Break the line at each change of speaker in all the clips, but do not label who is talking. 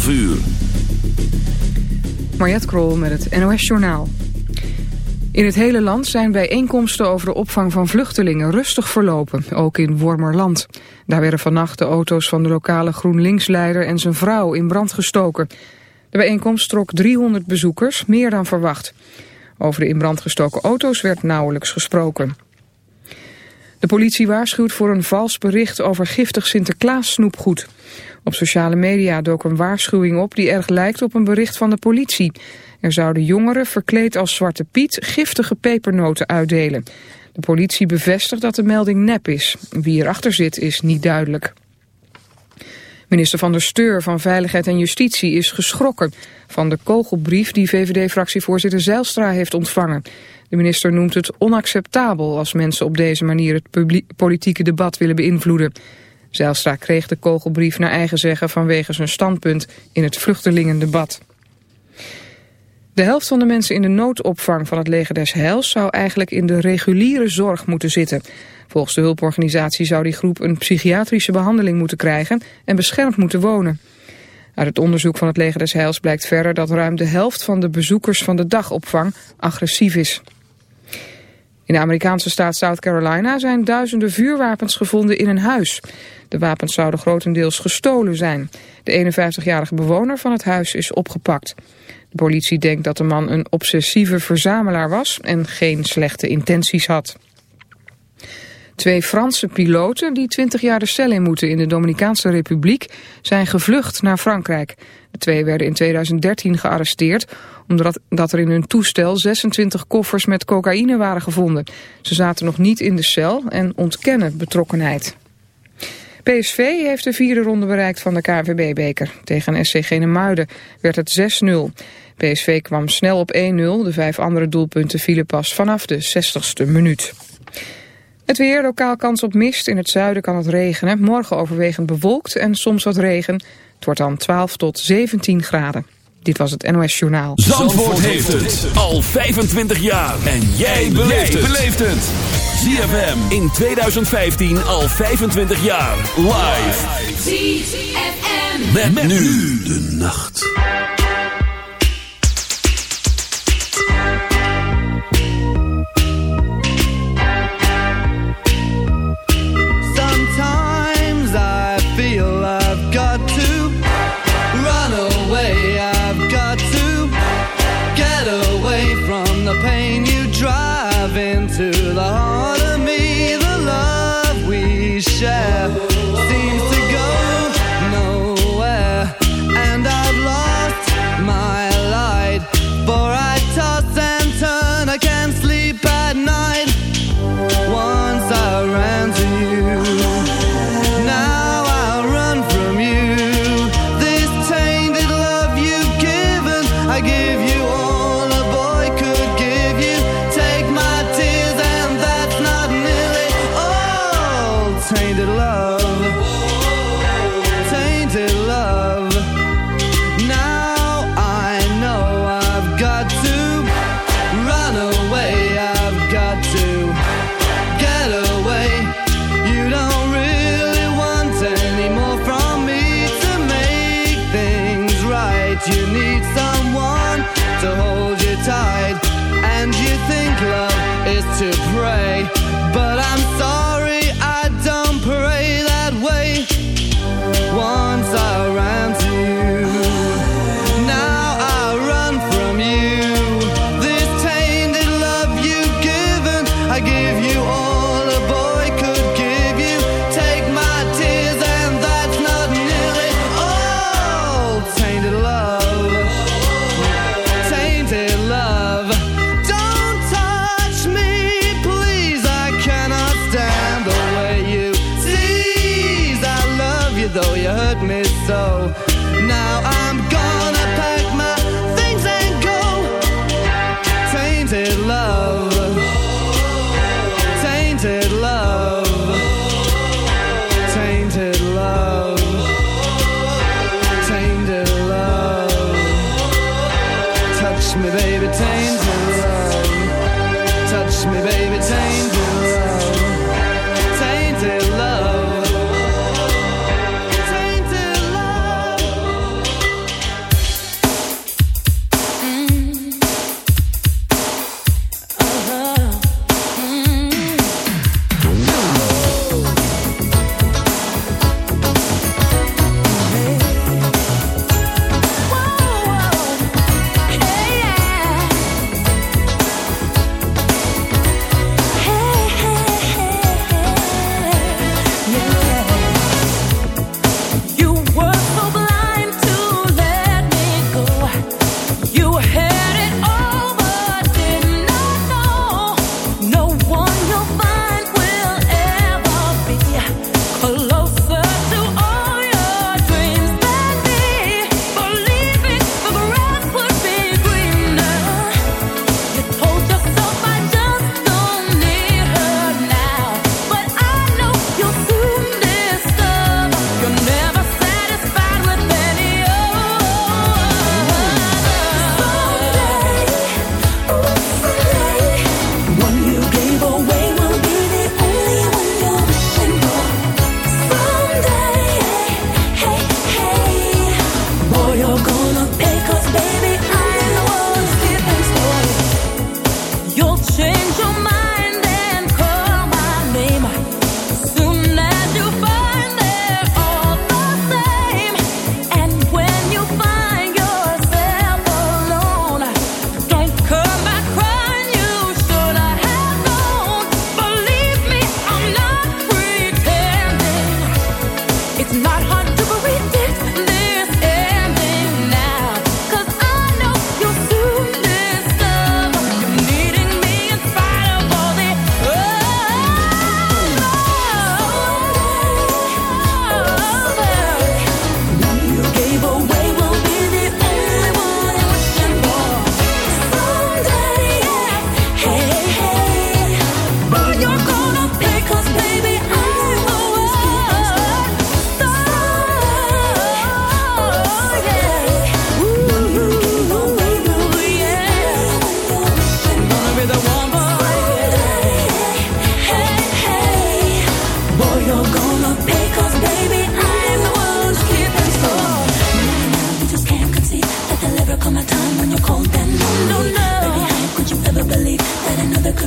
12 uur.
Krol met het NOS Journaal. In het hele land zijn bijeenkomsten over de opvang van vluchtelingen rustig verlopen, ook in Wormerland. Daar werden vannacht de auto's van de lokale GroenLinks-leider en zijn vrouw in brand gestoken. De bijeenkomst trok 300 bezoekers, meer dan verwacht. Over de in brand gestoken auto's werd nauwelijks gesproken. De politie waarschuwt voor een vals bericht over giftig Sinterklaas snoepgoed. Op sociale media dook een waarschuwing op die erg lijkt op een bericht van de politie. Er zouden jongeren verkleed als Zwarte Piet giftige pepernoten uitdelen. De politie bevestigt dat de melding nep is. Wie erachter zit is niet duidelijk. Minister van der Steur van Veiligheid en Justitie is geschrokken van de kogelbrief die VVD-fractievoorzitter Zijlstra heeft ontvangen. De minister noemt het onacceptabel als mensen op deze manier het politieke debat willen beïnvloeden. Zijlstra kreeg de kogelbrief naar eigen zeggen vanwege zijn standpunt in het vluchtelingendebat. De helft van de mensen in de noodopvang van het leger des Heils zou eigenlijk in de reguliere zorg moeten zitten. Volgens de hulporganisatie zou die groep een psychiatrische behandeling moeten krijgen en beschermd moeten wonen. Uit het onderzoek van het leger des Heils blijkt verder dat ruim de helft van de bezoekers van de dagopvang agressief is. In de Amerikaanse staat South Carolina zijn duizenden vuurwapens gevonden in een huis. De wapens zouden grotendeels gestolen zijn. De 51-jarige bewoner van het huis is opgepakt. De politie denkt dat de man een obsessieve verzamelaar was en geen slechte intenties had. Twee Franse piloten die 20 jaar de cel in moeten in de Dominicaanse Republiek zijn gevlucht naar Frankrijk. De twee werden in 2013 gearresteerd omdat dat er in hun toestel 26 koffers met cocaïne waren gevonden. Ze zaten nog niet in de cel en ontkennen betrokkenheid. PSV heeft de vierde ronde bereikt van de KNVB-beker. Tegen SC Genemuiden werd het 6-0. PSV kwam snel op 1-0. De vijf andere doelpunten vielen pas vanaf de 60ste minuut. Het weer, lokaal kans op mist. In het zuiden kan het regenen. Morgen overwegend bewolkt en soms wat regen. Het wordt dan 12 tot 17 graden. Dit was het NOS Journaal.
Zandvoort, heeft het al 25 jaar. En jij beleeft het. ZFM in 2015 al 25 jaar. Live. ZFM. met nu de nacht.
you need someone
to hold you tight. And you think love is to pray, but I'm sorry.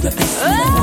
never seen.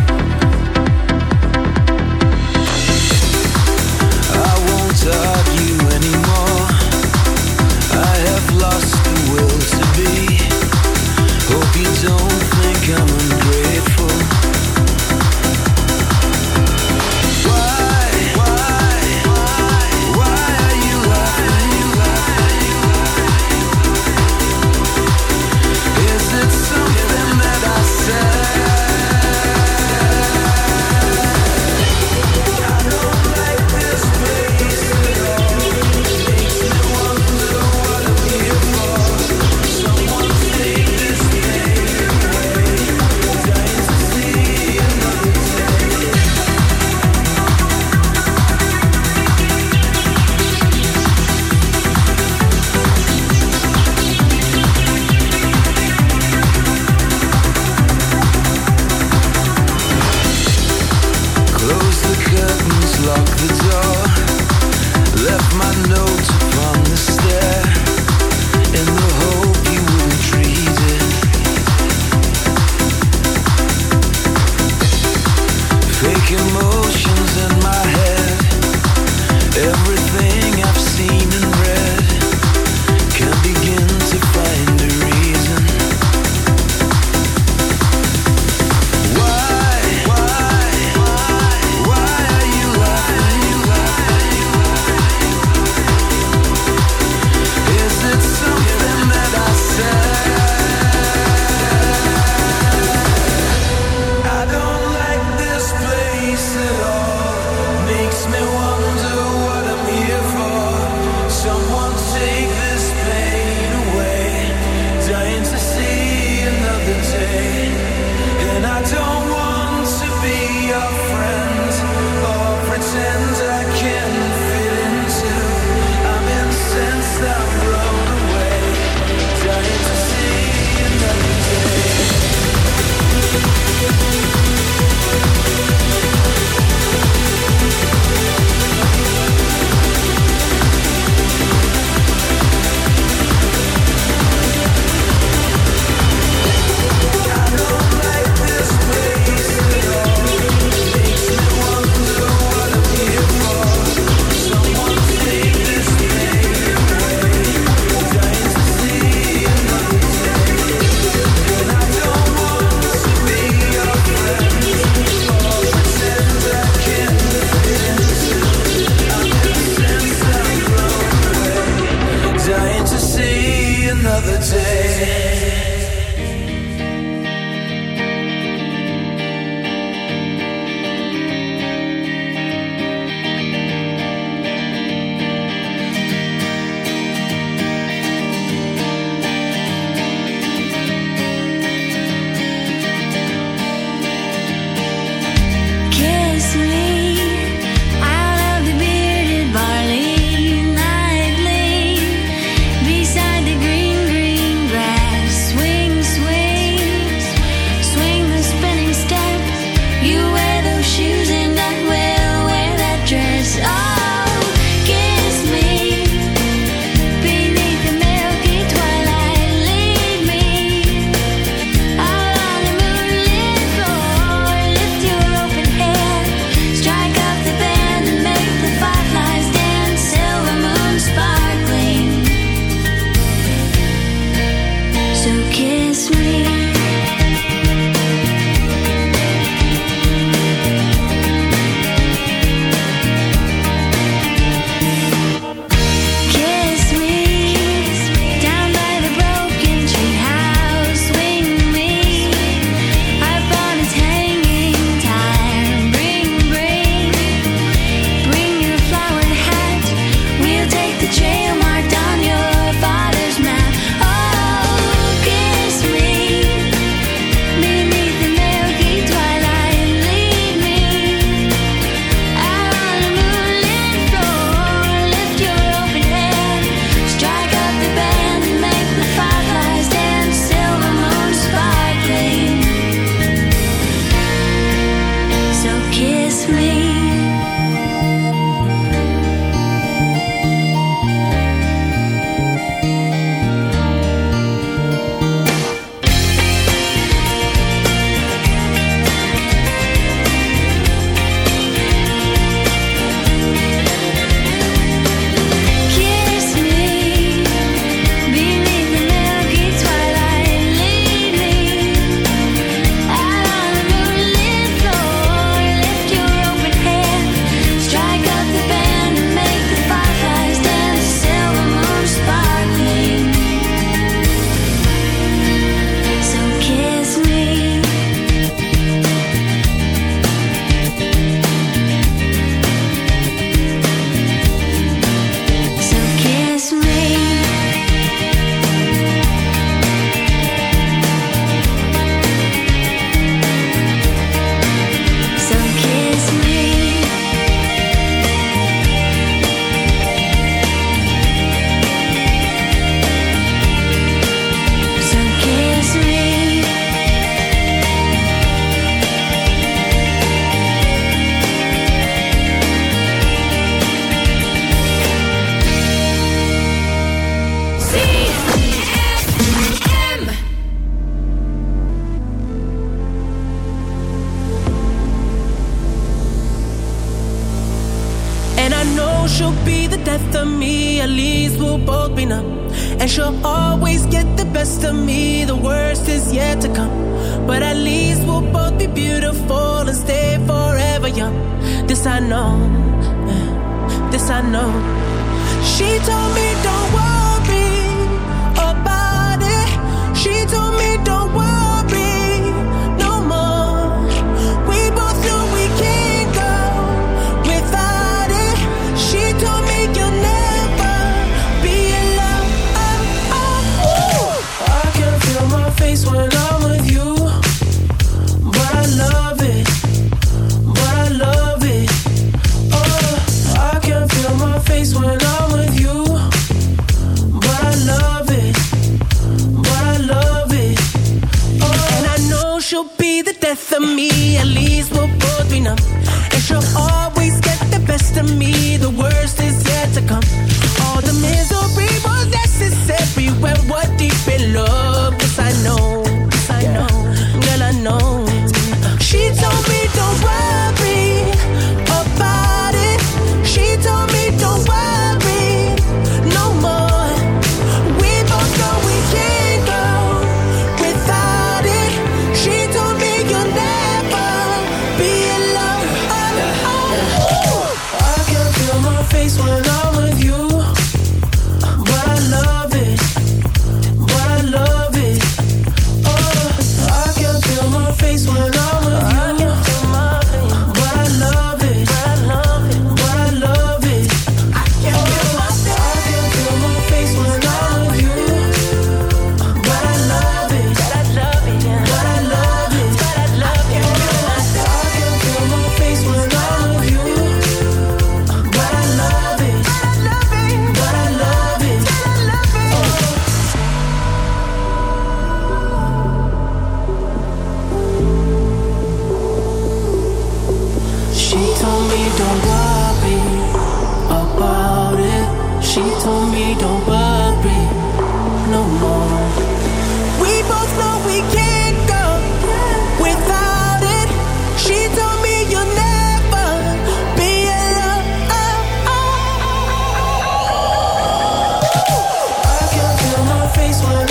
25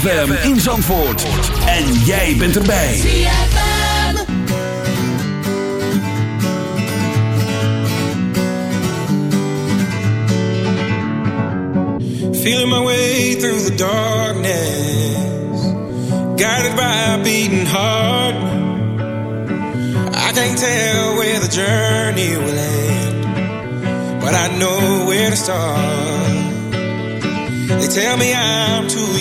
ZFM in Zandvoort. En jij bent erbij. ZFM.
Feeling my way through the darkness. Guided by a beating heart. I can't tell where the journey will end. But I know where to start. They tell me I'm too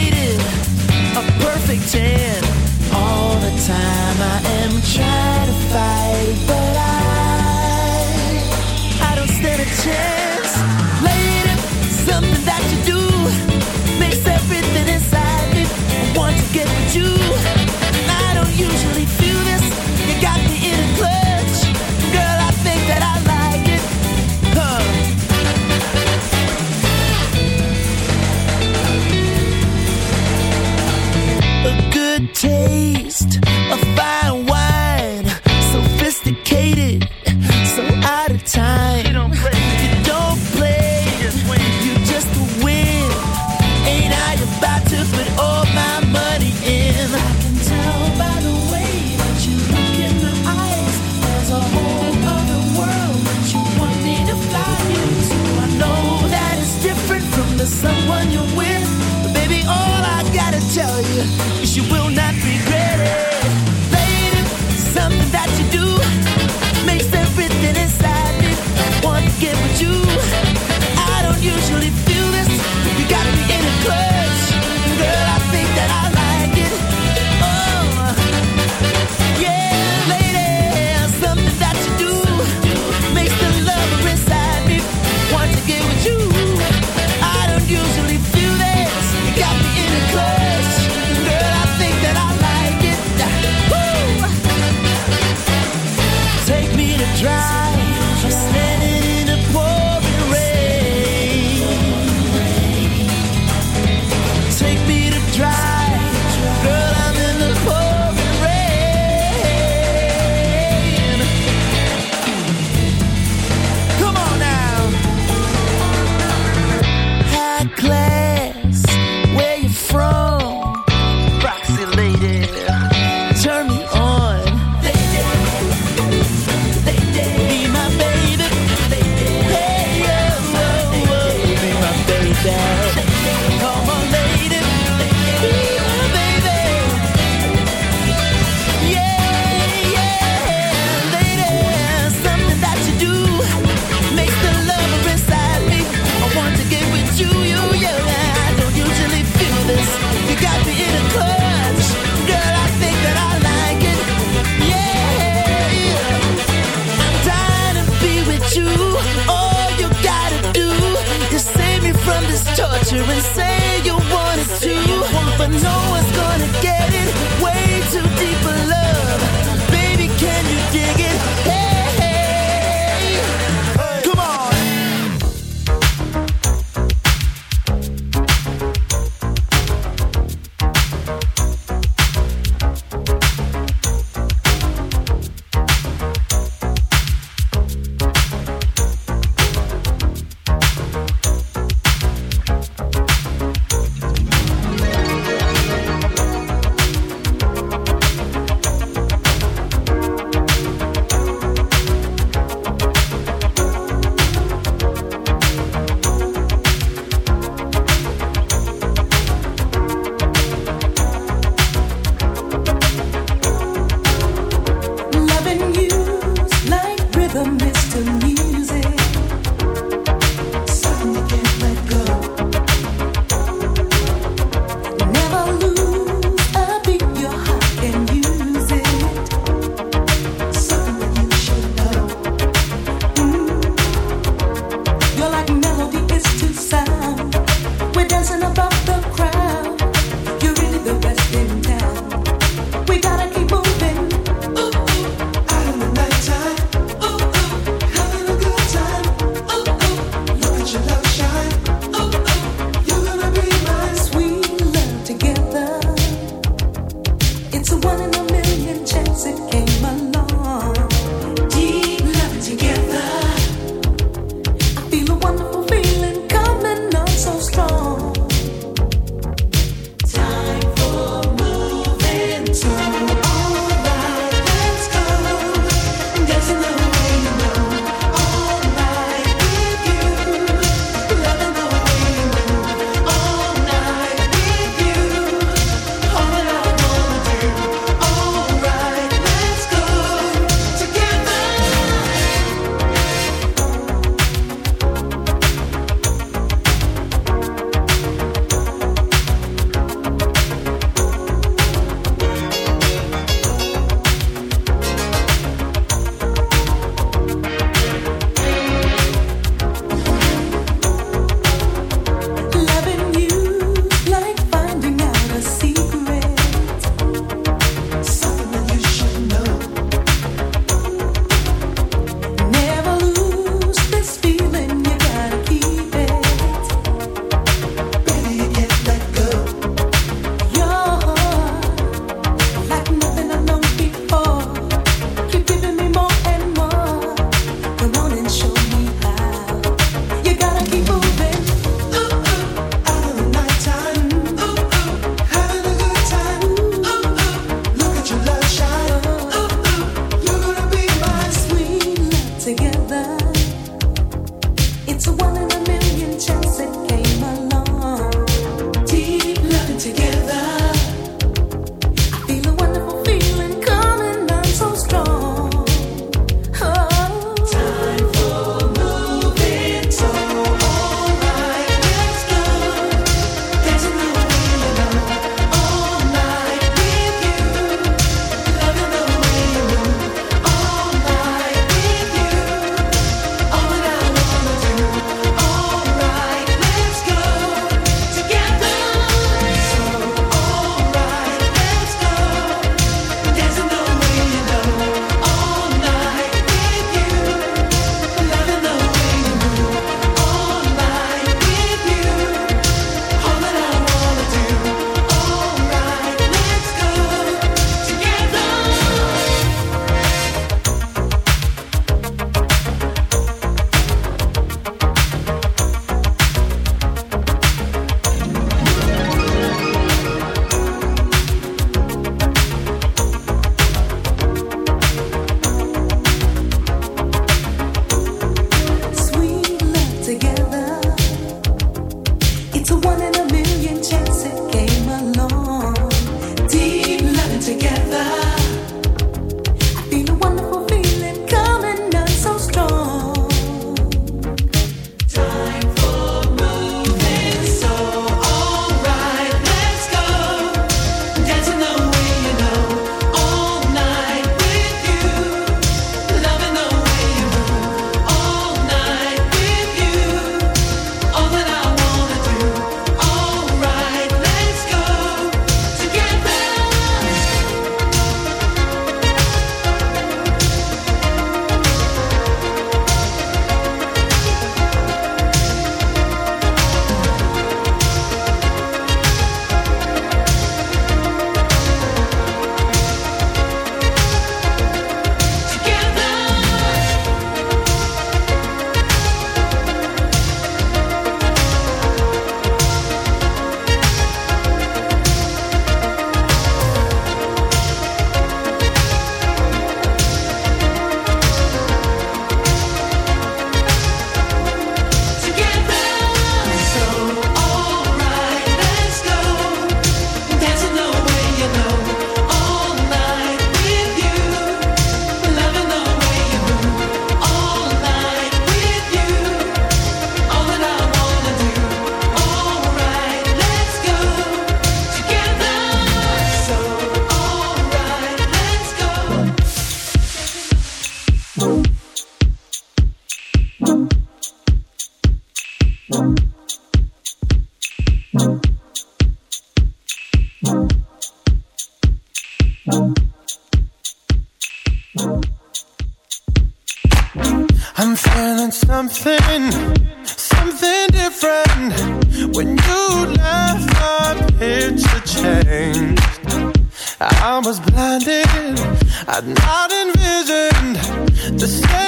faded, a perfect ten. All
the time I am trying to fight,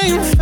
same